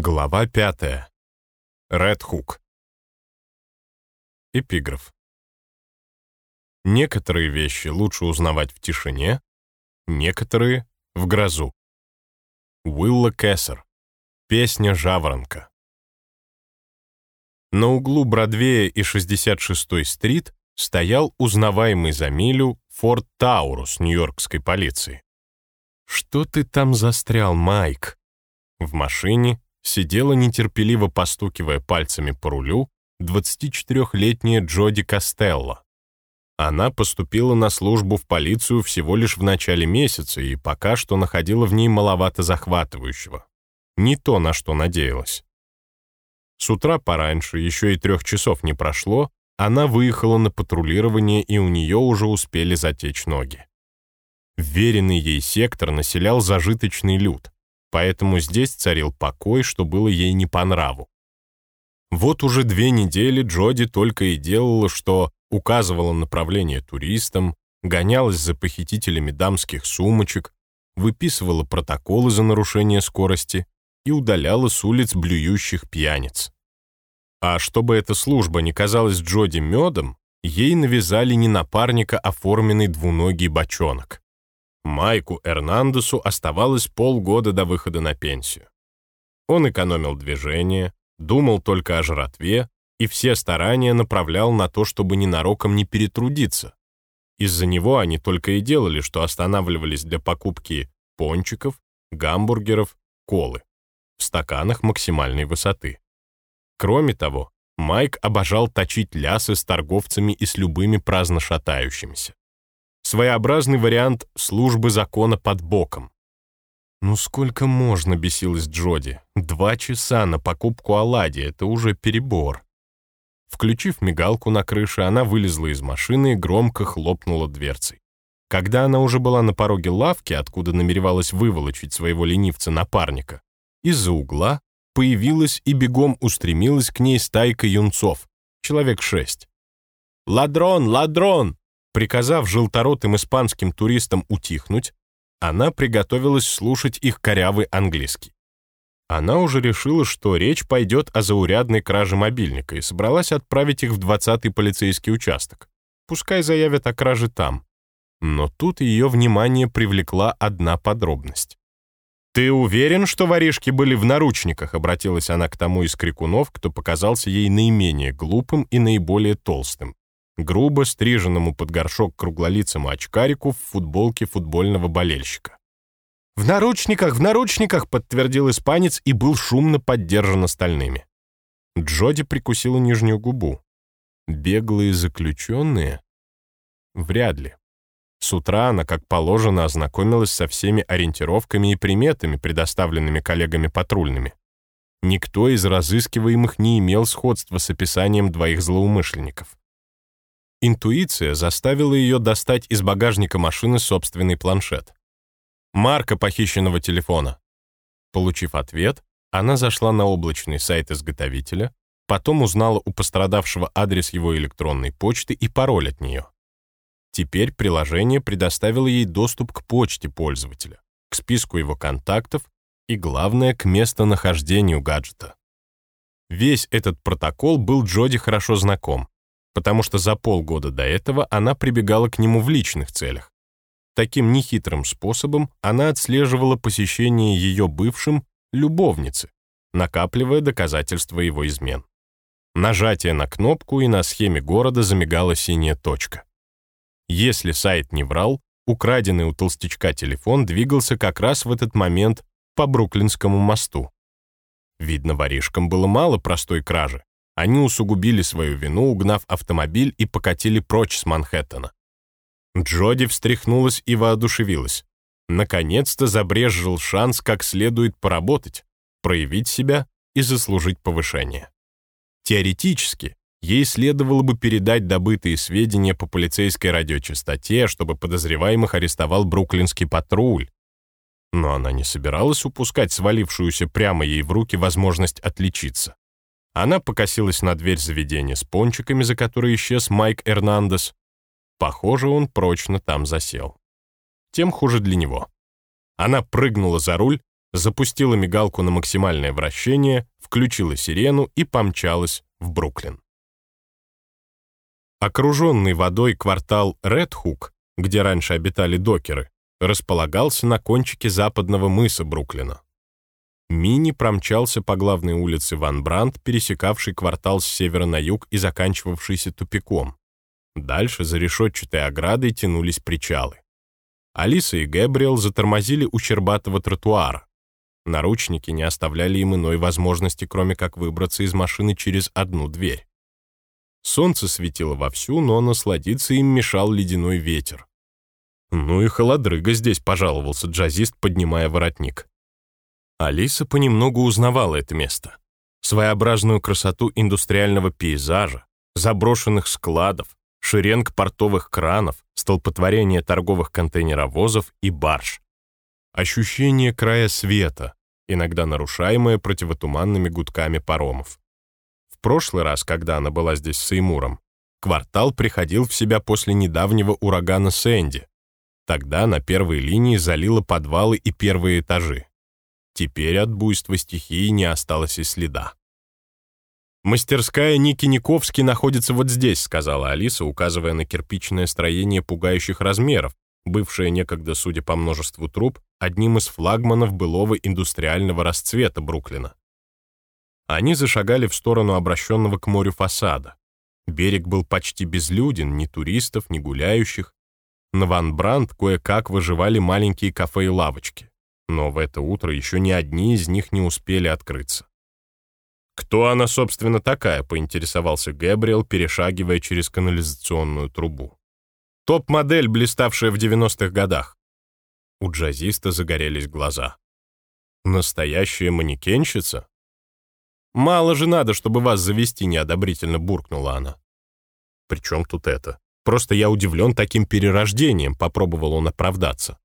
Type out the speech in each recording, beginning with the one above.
Глава пятая. Ред Хук. Эпиграф. Некоторые вещи лучше узнавать в тишине, некоторые — в грозу. Уилла Кессер. Песня «Жаворонка». На углу Бродвея и 66-й стрит стоял узнаваемый за милю Форд Таурус нью-йоркской полиции. «Что ты там застрял, Майк?» В машине сидела нетерпеливо постукивая пальцами по рулю 24-летняя Джоди Костелло. Она поступила на службу в полицию всего лишь в начале месяца и пока что находила в ней маловато захватывающего. Не то, на что надеялась. С утра пораньше, еще и трех часов не прошло, она выехала на патрулирование, и у нее уже успели затечь ноги. Веренный ей сектор населял зажиточный люд поэтому здесь царил покой, что было ей не по нраву. Вот уже две недели Джоди только и делала, что указывала направление туристам, гонялась за похитителями дамских сумочек, выписывала протоколы за нарушение скорости и удаляла с улиц блюющих пьяниц. А чтобы эта служба не казалась Джоди медом, ей навязали не напарника, а форменный двуногий бочонок. Майку Эрнандесу оставалось полгода до выхода на пенсию. Он экономил движение, думал только о жратве и все старания направлял на то, чтобы ненароком не перетрудиться. Из-за него они только и делали, что останавливались для покупки пончиков, гамбургеров, колы в стаканах максимальной высоты. Кроме того, Майк обожал точить лясы с торговцами и с любыми праздно шатающимися своеобразный вариант службы закона под боком. «Ну сколько можно?» — бесилась Джоди. «Два часа на покупку оладьи — это уже перебор». Включив мигалку на крыше, она вылезла из машины и громко хлопнула дверцей. Когда она уже была на пороге лавки, откуда намеревалась выволочить своего ленивца-напарника, из-за угла появилась и бегом устремилась к ней стайка юнцов, человек шесть. «Ладрон! Ладрон!» Приказав желторотым испанским туристам утихнуть, она приготовилась слушать их корявый английский. Она уже решила, что речь пойдет о заурядной краже мобильника и собралась отправить их в 20-й полицейский участок. Пускай заявят о краже там. Но тут ее внимание привлекла одна подробность. «Ты уверен, что воришки были в наручниках?» обратилась она к тому из крикунов, кто показался ей наименее глупым и наиболее толстым грубо стриженному под горшок круглолицому очкарику в футболке футбольного болельщика. «В наручниках, в наручниках!» — подтвердил испанец и был шумно поддержан остальными. Джоди прикусила нижнюю губу. Беглые заключенные? Вряд ли. С утра она, как положено, ознакомилась со всеми ориентировками и приметами, предоставленными коллегами патрульными. Никто из разыскиваемых не имел сходства с описанием двоих злоумышленников. Интуиция заставила ее достать из багажника машины собственный планшет. Марка похищенного телефона. Получив ответ, она зашла на облачный сайт изготовителя, потом узнала у пострадавшего адрес его электронной почты и пароль от нее. Теперь приложение предоставило ей доступ к почте пользователя, к списку его контактов и, главное, к местонахождению гаджета. Весь этот протокол был Джоди хорошо знаком потому что за полгода до этого она прибегала к нему в личных целях. Таким нехитрым способом она отслеживала посещение ее бывшим любовницы, накапливая доказательства его измен. Нажатие на кнопку, и на схеме города замигала синяя точка. Если сайт не врал, украденный у толстячка телефон двигался как раз в этот момент по Бруклинскому мосту. Видно, воришкам было мало простой кражи. Они усугубили свою вину, угнав автомобиль и покатили прочь с Манхэттена. Джоди встряхнулась и воодушевилась. Наконец-то забрежил шанс как следует поработать, проявить себя и заслужить повышение. Теоретически, ей следовало бы передать добытые сведения по полицейской радиочастоте, чтобы подозреваемых арестовал Бруклинский патруль. Но она не собиралась упускать свалившуюся прямо ей в руки возможность отличиться. Она покосилась на дверь заведения с пончиками, за которой исчез Майк Эрнандес. Похоже, он прочно там засел. Тем хуже для него. Она прыгнула за руль запустила мигалку на максимальное вращение, включила сирену и помчалась в Бруклин. Окруженный водой квартал Редхук, где раньше обитали докеры, располагался на кончике западного мыса Бруклина. Мини промчался по главной улице Ван Брандт, пересекавшей квартал с севера на юг и заканчивавшийся тупиком. Дальше за решетчатой оградой тянулись причалы. Алиса и Гэбриэл затормозили у щербатого тротуара. Наручники не оставляли им иной возможности, кроме как выбраться из машины через одну дверь. Солнце светило вовсю, но насладиться им мешал ледяной ветер. «Ну и холодрыга здесь», — пожаловался джазист, поднимая воротник. Алиса понемногу узнавала это место. Своеобразную красоту индустриального пейзажа, заброшенных складов, шеренг портовых кранов, столпотворение торговых контейнеровозов и барж. Ощущение края света, иногда нарушаемое противотуманными гудками паромов. В прошлый раз, когда она была здесь с Эймуром, квартал приходил в себя после недавнего урагана Сэнди. Тогда на первой линии залило подвалы и первые этажи. Теперь от буйства стихии не осталось и следа. «Мастерская Ники Никовски находится вот здесь», сказала Алиса, указывая на кирпичное строение пугающих размеров, бывшее некогда, судя по множеству труб, одним из флагманов былого индустриального расцвета Бруклина. Они зашагали в сторону обращенного к морю фасада. Берег был почти безлюден, ни туристов, ни гуляющих. На Ван Брандт кое-как выживали маленькие кафе и лавочки но в это утро еще ни одни из них не успели открыться. «Кто она, собственно, такая?» — поинтересовался Гэбриэл, перешагивая через канализационную трубу. «Топ-модель, блиставшая в 90-х годах». У джазиста загорелись глаза. «Настоящая манекенщица?» «Мало же надо, чтобы вас завести», — неодобрительно буркнула она. «При тут это? Просто я удивлен таким перерождением», — попробовал он оправдаться.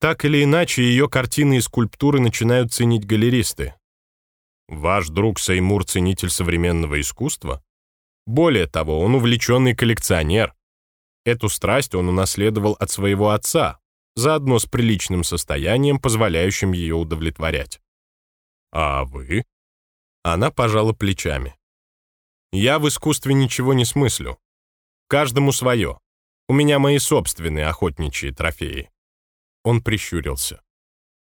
Так или иначе, ее картины и скульптуры начинают ценить галеристы. Ваш друг Сеймур — ценитель современного искусства? Более того, он увлеченный коллекционер. Эту страсть он унаследовал от своего отца, заодно с приличным состоянием, позволяющим ее удовлетворять. А вы? Она пожала плечами. Я в искусстве ничего не смыслю. Каждому свое. У меня мои собственные охотничьи трофеи. Он прищурился.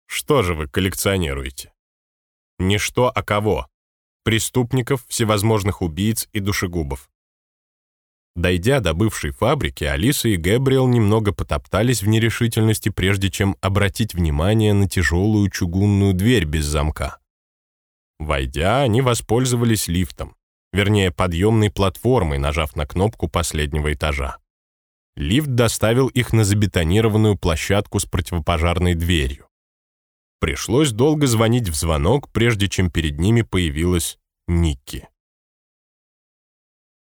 «Что же вы коллекционируете?» «Не что, а кого? Преступников, всевозможных убийц и душегубов». Дойдя до бывшей фабрики, Алиса и Гэбриэл немного потоптались в нерешительности, прежде чем обратить внимание на тяжелую чугунную дверь без замка. Войдя, они воспользовались лифтом, вернее, подъемной платформой, нажав на кнопку последнего этажа. Лифт доставил их на забетонированную площадку с противопожарной дверью. Пришлось долго звонить в звонок, прежде чем перед ними появилась Никки.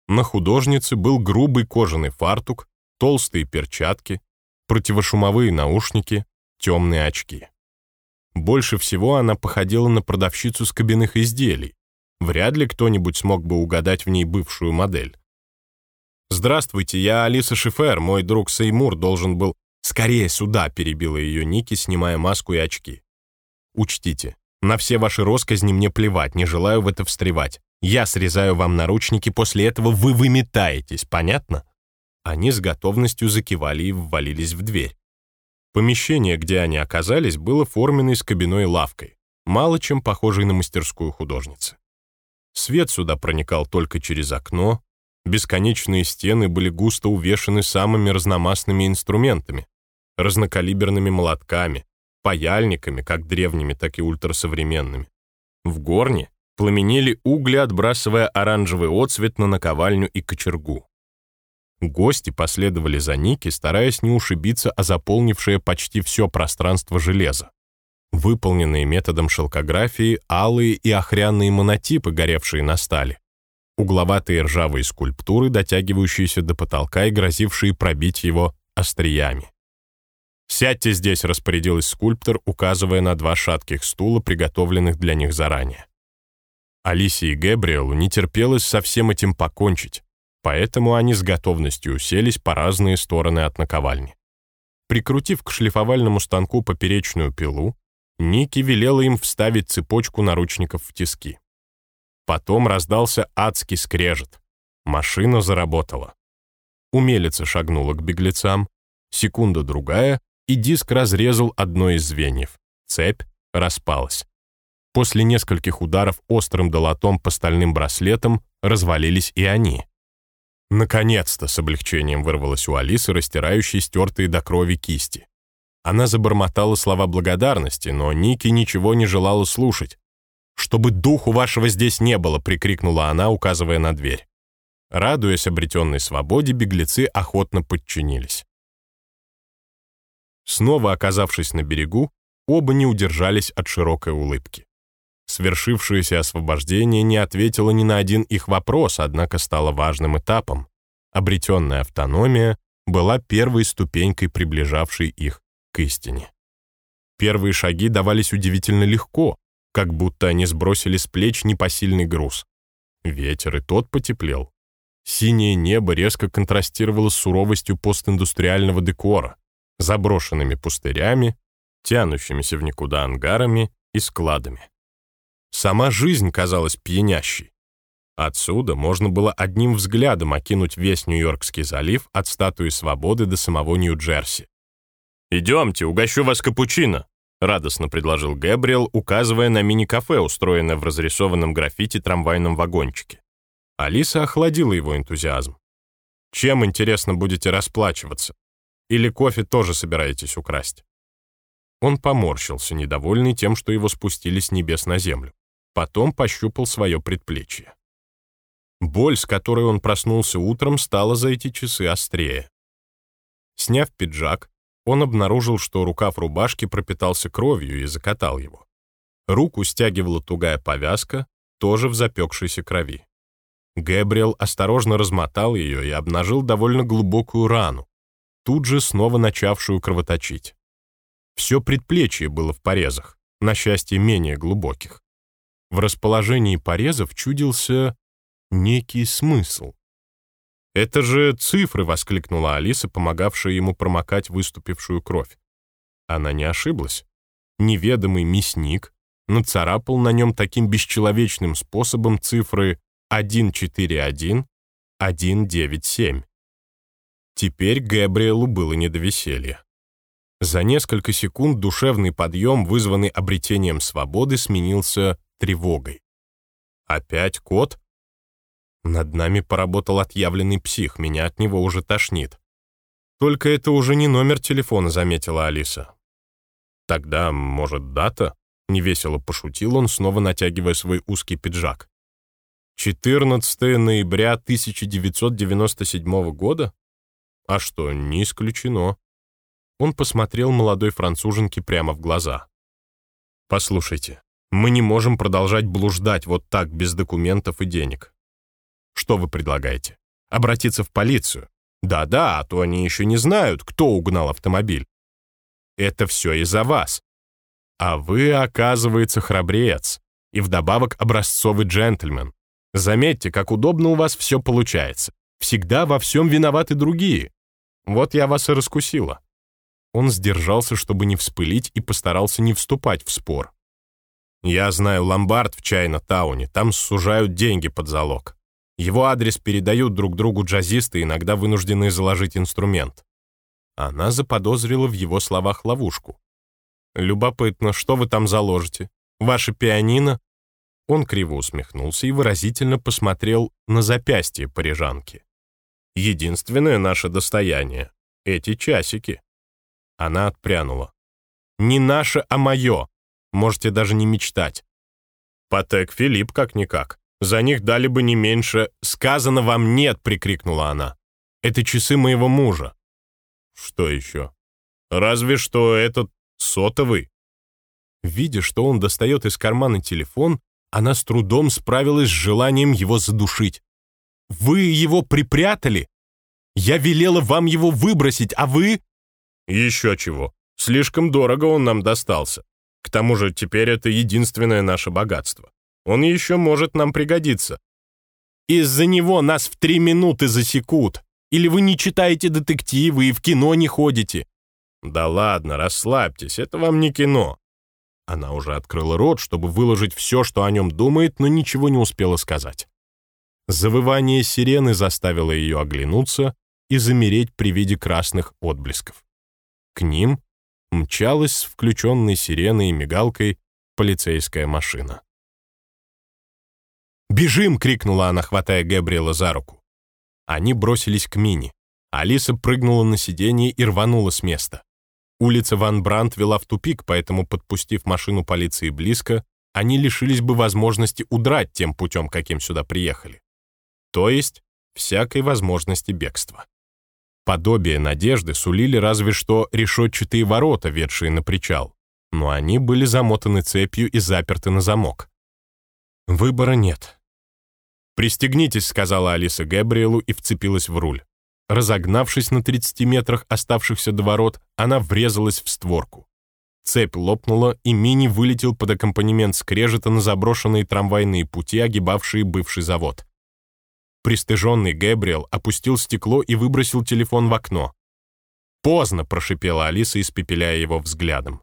На художнице был грубый кожаный фартук, толстые перчатки, противошумовые наушники, темные очки. Больше всего она походила на продавщицу с кабинных изделий. Вряд ли кто-нибудь смог бы угадать в ней бывшую модель. «Здравствуйте, я Алиса Шифер, мой друг Сеймур должен был...» «Скорее сюда!» — перебила ее Ники, снимая маску и очки. «Учтите, на все ваши росказни мне плевать, не желаю в это встревать. Я срезаю вам наручники, после этого вы выметаетесь, понятно?» Они с готовностью закивали и ввалились в дверь. Помещение, где они оказались, было форменной с кабиной лавкой, мало чем похожей на мастерскую художницы. Свет сюда проникал только через окно, Бесконечные стены были густо увешаны самыми разномастными инструментами, разнокалиберными молотками, паяльниками, как древними, так и ультрасовременными. В горне пламенели угли, отбрасывая оранжевый отцвет на наковальню и кочергу. Гости последовали за Ники, стараясь не ушибиться о заполнившее почти все пространство железа. Выполненные методом шелкографии алые и охряные монотипы, горевшие на стали, угловатые ржавые скульптуры, дотягивающиеся до потолка и грозившие пробить его остриями. «Сядьте здесь», — распорядилась скульптор, указывая на два шатких стула, приготовленных для них заранее. Алисе и Гэбриэлу не терпелось со всем этим покончить, поэтому они с готовностью уселись по разные стороны от наковальни. Прикрутив к шлифовальному станку поперечную пилу, Ники велела им вставить цепочку наручников в тиски. Потом раздался адский скрежет. Машина заработала. Умелица шагнула к беглецам. Секунда-другая, и диск разрезал одно из звеньев. Цепь распалась. После нескольких ударов острым долотом по стальным браслетам развалились и они. Наконец-то с облегчением вырвалось у Алисы, растирающей стертые до крови кисти. Она забормотала слова благодарности, но Ники ничего не желала слушать. «Чтобы духу вашего здесь не было!» — прикрикнула она, указывая на дверь. Радуясь обретенной свободе, беглецы охотно подчинились. Снова оказавшись на берегу, оба не удержались от широкой улыбки. Свершившееся освобождение не ответило ни на один их вопрос, однако стало важным этапом. Обретенная автономия была первой ступенькой, приближавшей их к истине. Первые шаги давались удивительно легко, как будто они сбросили с плеч непосильный груз. Ветер и тот потеплел. Синее небо резко контрастировало с суровостью постиндустриального декора, заброшенными пустырями, тянущимися в никуда ангарами и складами. Сама жизнь казалась пьянящей. Отсюда можно было одним взглядом окинуть весь Нью-Йоркский залив от статуи свободы до самого Нью-Джерси. «Идемте, угощу вас капучино», — радостно предложил Гэбриэл, указывая на мини-кафе, устроенное в разрисованном граффити трамвайном вагончике. Алиса охладила его энтузиазм. «Чем, интересно, будете расплачиваться? Или кофе тоже собираетесь украсть?» Он поморщился, недовольный тем, что его спустили с небес на землю. Потом пощупал свое предплечье. Боль, с которой он проснулся утром, стала за эти часы острее. Сняв пиджак, он обнаружил, что рукав рубашки пропитался кровью и закатал его. Руку стягивала тугая повязка, тоже в запекшейся крови. Гэбриэл осторожно размотал ее и обнажил довольно глубокую рану, тут же снова начавшую кровоточить. Все предплечье было в порезах, на счастье менее глубоких. В расположении порезов чудился некий смысл. «Это же цифры!» — воскликнула Алиса, помогавшая ему промокать выступившую кровь. Она не ошиблась. Неведомый мясник нацарапал на нем таким бесчеловечным способом цифры 141, 197. Теперь Гэбриэлу было не до веселья. За несколько секунд душевный подъем, вызванный обретением свободы, сменился тревогой. Опять кот? Над нами поработал отъявленный псих, меня от него уже тошнит. Только это уже не номер телефона, заметила Алиса. Тогда, может, дата? Невесело пошутил он, снова натягивая свой узкий пиджак. 14 ноября 1997 года? А что, не исключено. Он посмотрел молодой француженке прямо в глаза. «Послушайте, мы не можем продолжать блуждать вот так, без документов и денег. Что вы предлагаете? Обратиться в полицию? Да-да, а то они еще не знают, кто угнал автомобиль. Это все из-за вас. А вы, оказывается, храбрец. И вдобавок образцовый джентльмен. Заметьте, как удобно у вас все получается. Всегда во всем виноваты другие. Вот я вас и раскусила. Он сдержался, чтобы не вспылить, и постарался не вступать в спор. «Я знаю ломбард в Чайна-тауне, там сужают деньги под залог. Его адрес передают друг другу джазисты, иногда вынуждены заложить инструмент». Она заподозрила в его словах ловушку. «Любопытно, что вы там заложите? Ваше пианино?» Он криво усмехнулся и выразительно посмотрел на запястье парижанки. «Единственное наше достояние — эти часики». Она отпрянула. «Не наше, а мое. Можете даже не мечтать». «Патек Филипп как-никак. За них дали бы не меньше. Сказано вам нет!» — прикрикнула она. «Это часы моего мужа». «Что еще?» «Разве что этот сотовый». Видя, что он достает из кармана телефон, она с трудом справилась с желанием его задушить. «Вы его припрятали? Я велела вам его выбросить, а вы...» Еще чего. Слишком дорого он нам достался. К тому же теперь это единственное наше богатство. Он еще может нам пригодиться. Из-за него нас в три минуты засекут. Или вы не читаете детективы и в кино не ходите. Да ладно, расслабьтесь, это вам не кино. Она уже открыла рот, чтобы выложить все, что о нем думает, но ничего не успела сказать. Завывание сирены заставило ее оглянуться и замереть при виде красных отблесков. К ним мчалась с включенной сиреной и мигалкой полицейская машина. «Бежим!» — крикнула она, хватая Габриэла за руку. Они бросились к Мини. Алиса прыгнула на сиденье и рванула с места. Улица Ван Брандт вела в тупик, поэтому, подпустив машину полиции близко, они лишились бы возможности удрать тем путем, каким сюда приехали. То есть, всякой возможности бегства. Подобие надежды сулили разве что решетчатые ворота, ведшие на причал, но они были замотаны цепью и заперты на замок. Выбора нет. «Пристегнитесь», — сказала Алиса Габриэлу и вцепилась в руль. Разогнавшись на 30 метрах оставшихся до ворот, она врезалась в створку. Цепь лопнула, и Мини вылетел под аккомпанемент скрежета на заброшенные трамвайные пути, огибавшие бывший завод. Пристыженный Гэбриэл опустил стекло и выбросил телефон в окно. «Поздно!» — прошипела Алиса, испепеляя его взглядом.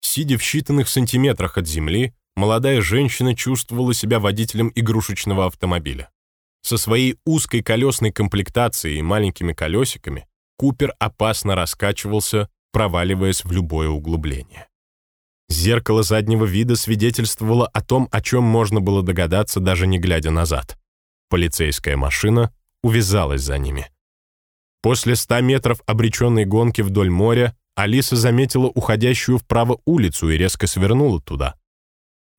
Сидя в считанных сантиметрах от земли, молодая женщина чувствовала себя водителем игрушечного автомобиля. Со своей узкой колесной комплектацией и маленькими колесиками Купер опасно раскачивался, проваливаясь в любое углубление. Зеркало заднего вида свидетельствовало о том, о чем можно было догадаться, даже не глядя назад. Полицейская машина увязалась за ними. После ста метров обреченной гонки вдоль моря Алиса заметила уходящую вправо улицу и резко свернула туда.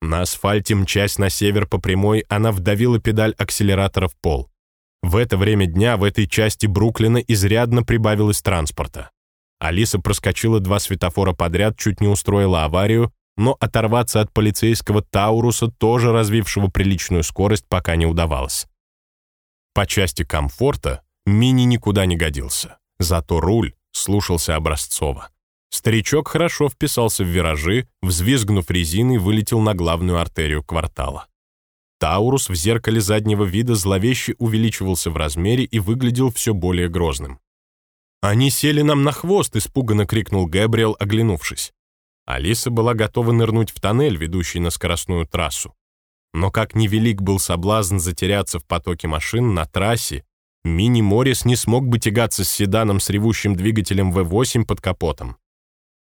На асфальте, мчась на север по прямой, она вдавила педаль акселератора в пол. В это время дня в этой части Бруклина изрядно прибавилось транспорта. Алиса проскочила два светофора подряд, чуть не устроила аварию, но оторваться от полицейского Тауруса, тоже развившего приличную скорость, пока не удавалось. По части комфорта Мини никуда не годился, зато руль слушался Образцова. Старичок хорошо вписался в виражи, взвизгнув резиной, вылетел на главную артерию квартала. Таурус в зеркале заднего вида зловеще увеличивался в размере и выглядел все более грозным. «Они сели нам на хвост!» — испуганно крикнул Гэбриэл, оглянувшись. Алиса была готова нырнуть в тоннель, ведущий на скоростную трассу. Но как невелик был соблазн затеряться в потоке машин на трассе, Мини Моррис не смог бы тягаться с седаном с ревущим двигателем V8 под капотом.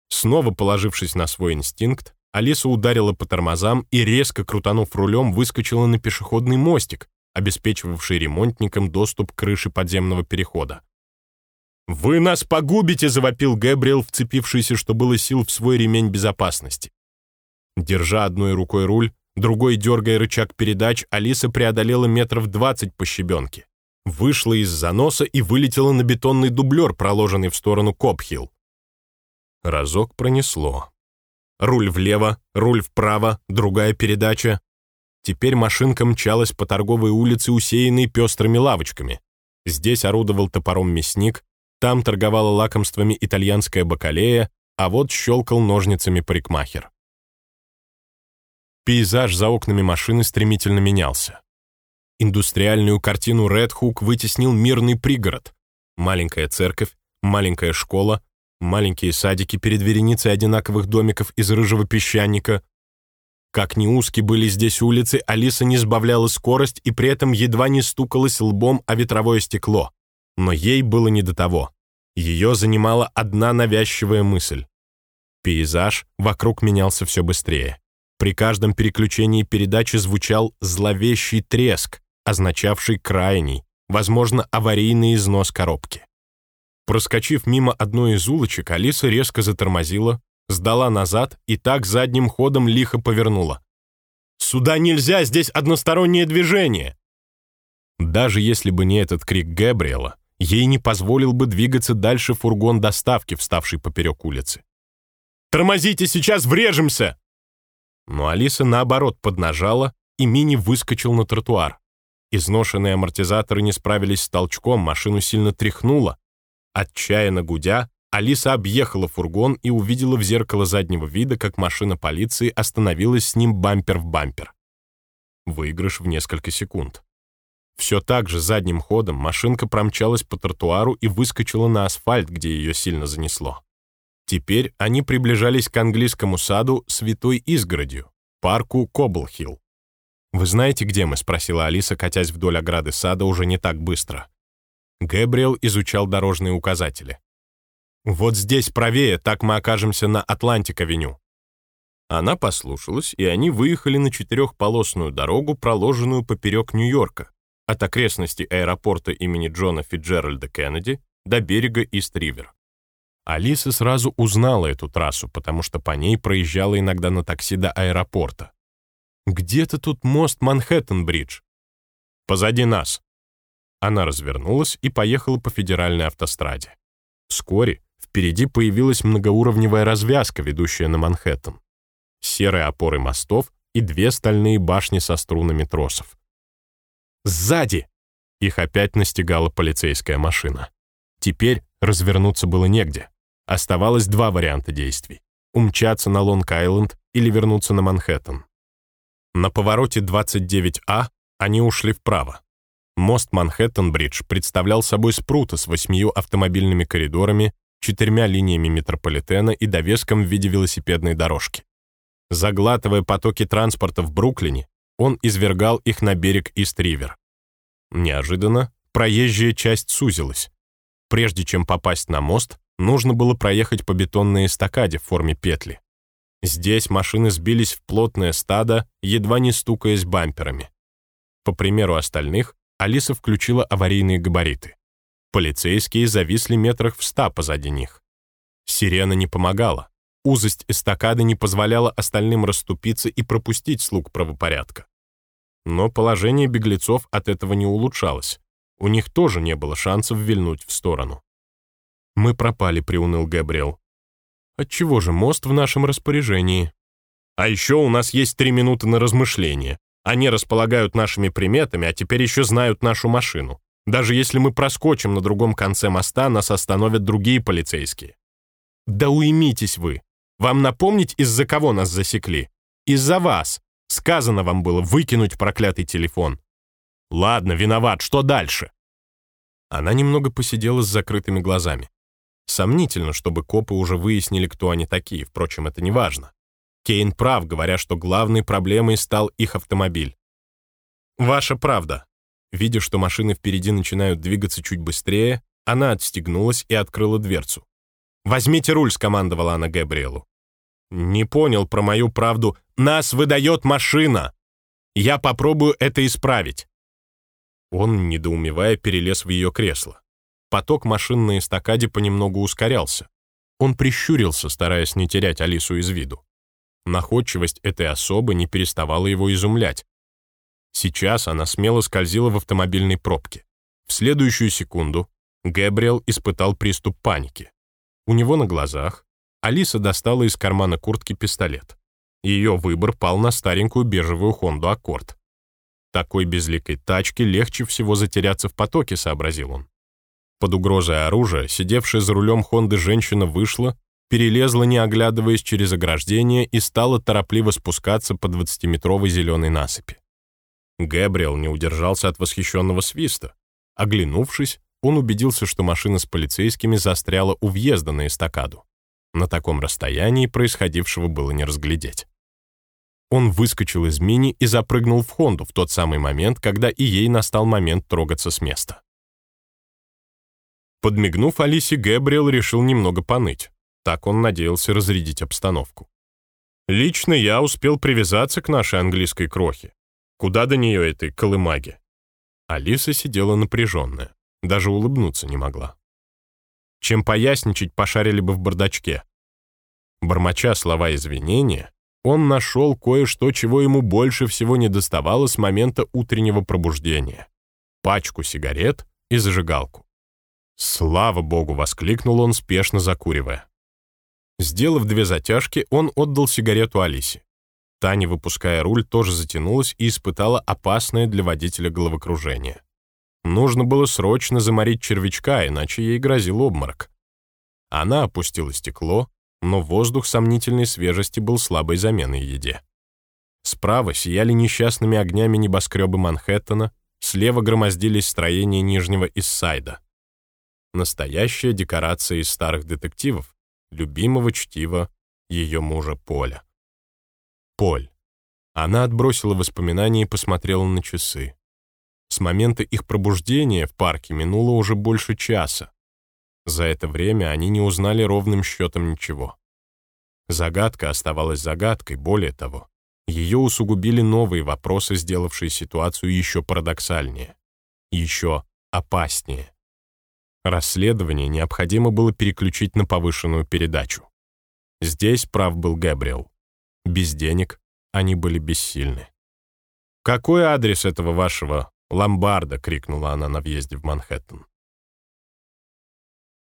Снова положившись на свой инстинкт, Алиса ударила по тормозам и, резко крутанув рулем, выскочила на пешеходный мостик, обеспечивавший ремонтникам доступ к крыше подземного перехода. «Вы нас погубите!» — завопил Гэбриэл, вцепившийся, что было сил в свой ремень безопасности. Держа одной рукой руль, другой дергая рычаг передач, Алиса преодолела метров двадцать по щебенке. Вышла из заноса и вылетела на бетонный дублер, проложенный в сторону Копхилл. Разок пронесло. Руль влево, руль вправо, другая передача. Теперь машинка мчалась по торговой улице, усеянной пестрыми лавочками. Здесь орудовал топором мясник, там торговала лакомствами итальянская бакалея, а вот щелкал ножницами парикмахер. Пейзаж за окнами машины стремительно менялся. Индустриальную картину Hook вытеснил мирный пригород. Маленькая церковь, маленькая школа, маленькие садики перед вереницей одинаковых домиков из рыжего песчаника. Как ни узки были здесь улицы, Алиса не сбавляла скорость и при этом едва не стукалась лбом о ветровое стекло. Но ей было не до того. Ее занимала одна навязчивая мысль. Пейзаж вокруг менялся все быстрее. При каждом переключении передачи звучал зловещий треск, означавший крайний, возможно, аварийный износ коробки. Проскочив мимо одной из улочек, Алиса резко затормозила, сдала назад и так задним ходом лихо повернула. «Сюда нельзя, здесь одностороннее движение!» Даже если бы не этот крик Габриэла, ей не позволил бы двигаться дальше фургон доставки, вставший поперек улицы. «Тормозите, сейчас врежемся!» Но Алиса, наоборот, поднажала, и Мини выскочил на тротуар. Изношенные амортизаторы не справились с толчком, машину сильно тряхнуло, Отчаянно гудя, Алиса объехала фургон и увидела в зеркало заднего вида, как машина полиции остановилась с ним бампер в бампер. Выигрыш в несколько секунд. Все так же задним ходом машинка промчалась по тротуару и выскочила на асфальт, где ее сильно занесло. Теперь они приближались к английскому саду Святой Изгородью, парку Коблхилл. «Вы знаете, где мы?» — спросила Алиса, катясь вдоль ограды сада уже не так быстро. Гэбриэл изучал дорожные указатели. «Вот здесь правее, так мы окажемся на Атлантик-авеню». Она послушалась, и они выехали на четырехполосную дорогу, проложенную поперек Нью-Йорка, от окрестностей аэропорта имени Джона Фицджеральда Кеннеди до берега Ист-Ривер. Алиса сразу узнала эту трассу, потому что по ней проезжала иногда на такси до аэропорта. «Где-то тут мост Манхэттен-бридж». «Позади нас». Она развернулась и поехала по федеральной автостраде. Вскоре впереди появилась многоуровневая развязка, ведущая на Манхэттен. Серые опоры мостов и две стальные башни со струнами тросов. «Сзади!» Их опять настигала полицейская машина. Теперь развернуться было негде. Оставалось два варианта действий. Умчаться на Лонг-Айленд или вернуться на Манхэттен. На повороте 29А они ушли вправо. Мост Манхэттен-Бридж представлял собой спрута с восьмию автомобильными коридорами, четырьмя линиями метрополитена и довеском в виде велосипедной дорожки. Заглатывая потоки транспорта в Бруклине, он извергал их на берег Ист-Ривер. Неожиданно проезжая часть сузилась. Прежде чем попасть на мост, нужно было проехать по бетонной эстакаде в форме петли. Здесь машины сбились в плотное стадо, едва не стукаясь бамперами. По примеру остальных, Алиса включила аварийные габариты. Полицейские зависли метрах в ста позади них. Сирена не помогала. Узость эстакады не позволяла остальным расступиться и пропустить слуг правопорядка. Но положение беглецов от этого не улучшалось. У них тоже не было шансов вильнуть в сторону. «Мы пропали», — приуныл Габриэл. «Отчего же мост в нашем распоряжении?» «А еще у нас есть три минуты на размышление. Они располагают нашими приметами, а теперь еще знают нашу машину. Даже если мы проскочим на другом конце моста, нас остановят другие полицейские». «Да уймитесь вы! Вам напомнить, из-за кого нас засекли? Из-за вас! Сказано вам было выкинуть проклятый телефон!» «Ладно, виноват, что дальше?» Она немного посидела с закрытыми глазами. Сомнительно, чтобы копы уже выяснили, кто они такие, впрочем, это не важно. Кейн прав, говоря, что главной проблемой стал их автомобиль. Ваша правда. Видя, что машины впереди начинают двигаться чуть быстрее, она отстегнулась и открыла дверцу. «Возьмите руль», — скомандовала она Габриэлу. «Не понял про мою правду. Нас выдает машина! Я попробую это исправить». Он, недоумевая, перелез в ее кресло. Поток машин на понемногу ускорялся. Он прищурился, стараясь не терять Алису из виду. Находчивость этой особы не переставала его изумлять. Сейчас она смело скользила в автомобильной пробке. В следующую секунду Гэбриэл испытал приступ паники. У него на глазах Алиса достала из кармана куртки пистолет. Ее выбор пал на старенькую бежевую Хонду Аккорд. Такой безликой тачке легче всего затеряться в потоке, сообразил он. Под угрозой оружия, сидевшая за рулем Хонды женщина вышла, перелезла, не оглядываясь через ограждение, и стала торопливо спускаться по 20-метровой зеленой насыпи. Гэбриэл не удержался от восхищенного свиста. Оглянувшись, он убедился, что машина с полицейскими застряла у въезда на эстакаду. На таком расстоянии происходившего было не разглядеть. Он выскочил из мини и запрыгнул в Хонду в тот самый момент, когда и ей настал момент трогаться с места. Подмигнув Алисе, Гэбриэл решил немного поныть. Так он надеялся разрядить обстановку. «Лично я успел привязаться к нашей английской крохе. Куда до нее этой колымаги?» Алиса сидела напряженная, даже улыбнуться не могла. Чем поясничать, пошарили бы в бардачке. Бормоча слова извинения, он нашел кое-что, чего ему больше всего не доставало с момента утреннего пробуждения. Пачку сигарет и зажигалку. «Слава богу!» — воскликнул он, спешно закуривая. Сделав две затяжки, он отдал сигарету Алисе. Та, не выпуская руль, тоже затянулась и испытала опасное для водителя головокружение. Нужно было срочно заморить червячка, иначе ей грозил обморок. Она опустила стекло, но воздух сомнительной свежести был слабой заменой еде. Справа сияли несчастными огнями небоскребы Манхэттена, слева громоздились строения Нижнего Иссайда. Настоящая декорация из старых детективов, любимого чтива ее мужа Поля. Поль. Она отбросила воспоминания и посмотрела на часы. С момента их пробуждения в парке минуло уже больше часа. За это время они не узнали ровным счетом ничего. Загадка оставалась загадкой, более того, ее усугубили новые вопросы, сделавшие ситуацию еще парадоксальнее, еще опаснее. Расследование необходимо было переключить на повышенную передачу. Здесь прав был Гэбриэл. Без денег они были бессильны. «Какой адрес этого вашего ломбарда?» — крикнула она на въезде в Манхэттен.